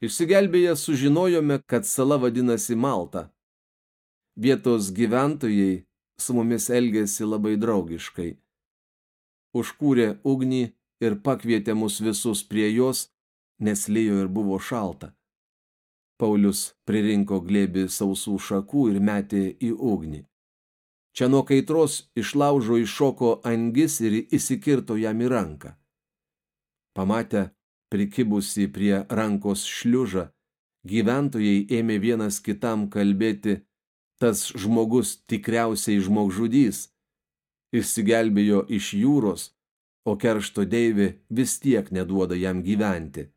Išsigelbėję sužinojome, kad sala vadinasi Malta. Vietos gyventojai su mumis elgėsi labai draugiškai. Užkūrė ugnį ir pakvietė mus visus prie jos, nes lyjo ir buvo šalta. Paulius pririnko glėbi sausų šakų ir metė į ugnį. Čia nuo kaitros iš laužo iššoko angis ir įsikirto jam į ranką. Pamatę prikibusi prie rankos šliužą, gyventojai ėmė vienas kitam kalbėti, tas žmogus tikriausiai žmogžudys, išsigelbėjo iš jūros, o keršto deivė vis tiek neduoda jam gyventi.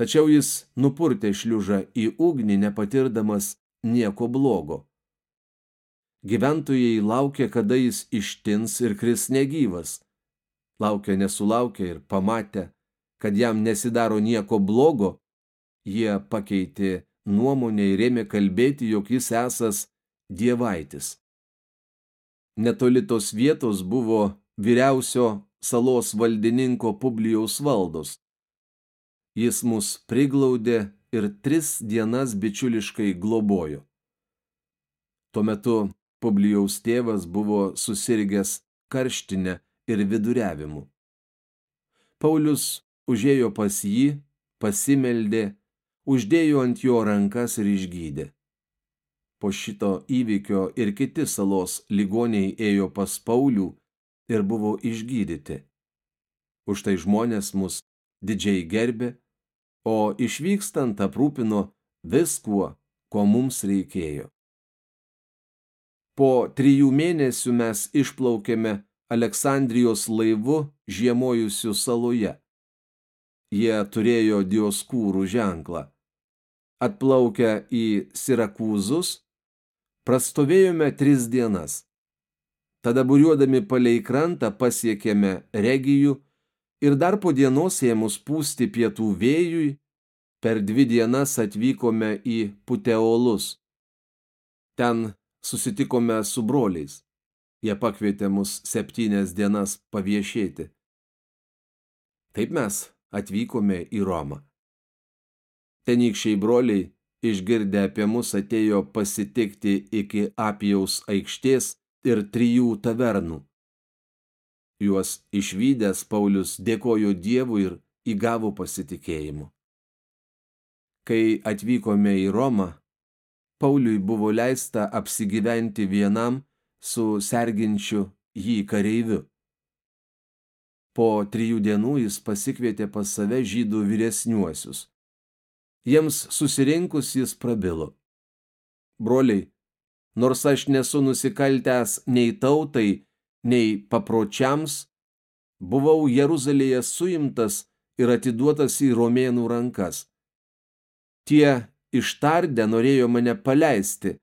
Tačiau jis nupurtė šliužą į ugnį, nepatirdamas nieko blogo. Gyventojai laukė, kada jis ištins ir kris negyvas. Laukė nesulaukė ir pamatė, kad jam nesidaro nieko blogo, jie pakeitė nuomonę ir ėmė kalbėti, jog jis esas dievaitis. Netoli tos vietos buvo vyriausio salos valdininko Publijaus valdos. Jis mus priglaudė ir tris dienas bičiuliškai globojo. Tuo metu Publijaus tėvas buvo susirgęs karštinę ir viduriavimu. Paulius užėjo pas jį, pasimeldė, uždėjo ant jo rankas ir išgydė. Po šito įvykio ir kiti salos ligoniai ėjo pas Paulių ir buvo išgydyti. Už tai žmonės mus didžiai gerbė, o išvykstant aprūpino viskuo, ko mums reikėjo. Po trijų mėnesių mes išplaukėme Aleksandrijos laivu žiemojusių saloje. Jie turėjo dioskūrų ženklą. Atplaukę į Sirakūzus, prastovėjome tris dienas. Tada buriuodami palei krantą pasiekėme regijų ir dar po dienos ėmus pūsti pietų vėjui, per dvi dienas atvykome į Puteolus. Ten susitikome su broliais. Jie pakvietė mus septynias dienas paviešėti. Taip mes atvykome į Romą. Tenykščiai broliai, išgirdę apie mus, atėjo pasitikti iki Apijaus aikštės ir trijų tavernų. Juos išvykęs Paulius dėkojo Dievui ir įgavo pasitikėjimu. Kai atvykome į Romą, Pauliui buvo leista apsigyventi vienam su serginčiu jį kareiviu. Po trijų dienų jis pasikvietė pas save žydų vyresniuosius. Jiems susirinkus jis prabilo. Broliai, nors aš nesu nusikaltęs nei tautai, nei papročiams, buvau Jeruzalėje suimtas ir atiduotas į romėnų rankas. Tie ištardę norėjo mane paleisti,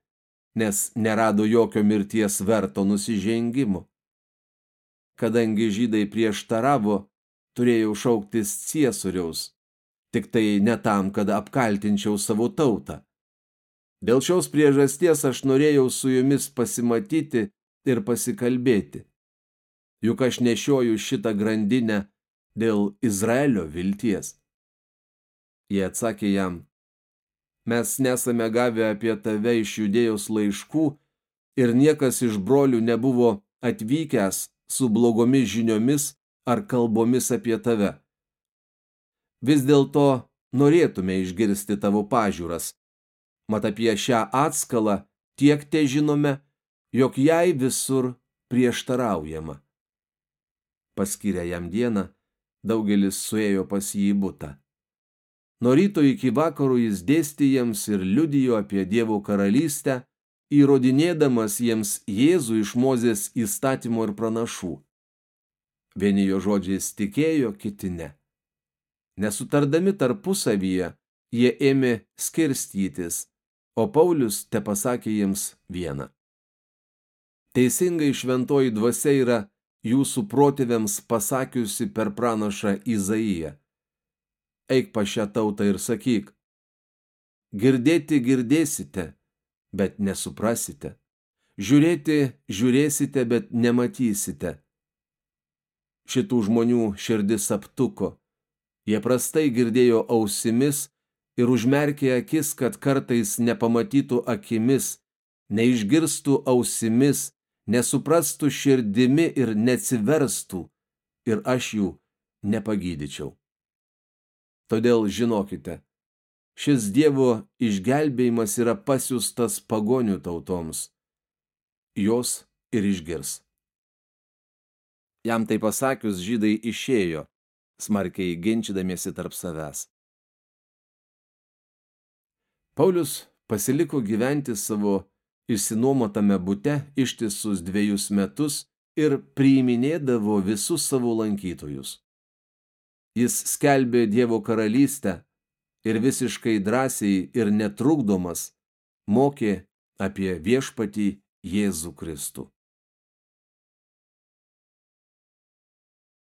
nes nerado jokio mirties verto nusižengimo. Kadangi žydai prieštaravo, turėjau šauktis ciesoriaus, tik tai ne tam, kad apkaltinčiau savo tautą. Dėl šios priežasties aš norėjau su jumis pasimatyti ir pasikalbėti. Juk aš nešioju šitą grandinę dėl Izraelio vilties. Jie atsakė jam, mes nesame gavę apie tave iš judėjos laiškų ir niekas iš brolių nebuvo atvykęs su blogomis žiniomis ar kalbomis apie tave. Vis dėlto norėtume išgirsti tavo pažiūras. Mat apie šią atskalą tiek te žinome, jog jai visur prieštaraujama. Paskyrę jam dieną, daugelis suėjo pas jį į butą. Nuo ryto iki vakaro jis dėstė jiems ir liudijo apie Dievo karalystę, įrodinėdamas jiems Jėzų iš Mozės įstatymo ir pranašų. Vieni jo žodžiais tikėjo, kiti ne. Nesutardami tarpusavyje, jie ėmė skirstytis, o Paulius te pasakė jiems vieną. Teisingai šventoji dvasia yra jūsų protėviams pasakiusi per pranašą Izaiją eik pa šią tautą ir sakyk, girdėti girdėsite, bet nesuprasite, žiūrėti žiūrėsite, bet nematysite. Šitų žmonių širdis aptuko, Jie prastai girdėjo ausimis ir užmerkė akis, kad kartais nepamatytų akimis, neišgirstų ausimis, nesuprastų širdimi ir neatsiverstų, ir aš jų nepagydyčiau. Todėl žinokite, šis Dievo išgelbėjimas yra pasiustas pagonių tautoms. Jos ir išgirs. Jam tai pasakius, žydai išėjo, smarkiai ginčydamiesi tarp savęs. Paulius pasiliko gyventi savo išsinuomotame bute ištisus dviejus metus ir priiminėdavo visus savo lankytojus. Jis skelbė Dievo karalystę ir visiškai drąsiai ir netrukdomas mokė apie viešpatį Jėzų Kristų.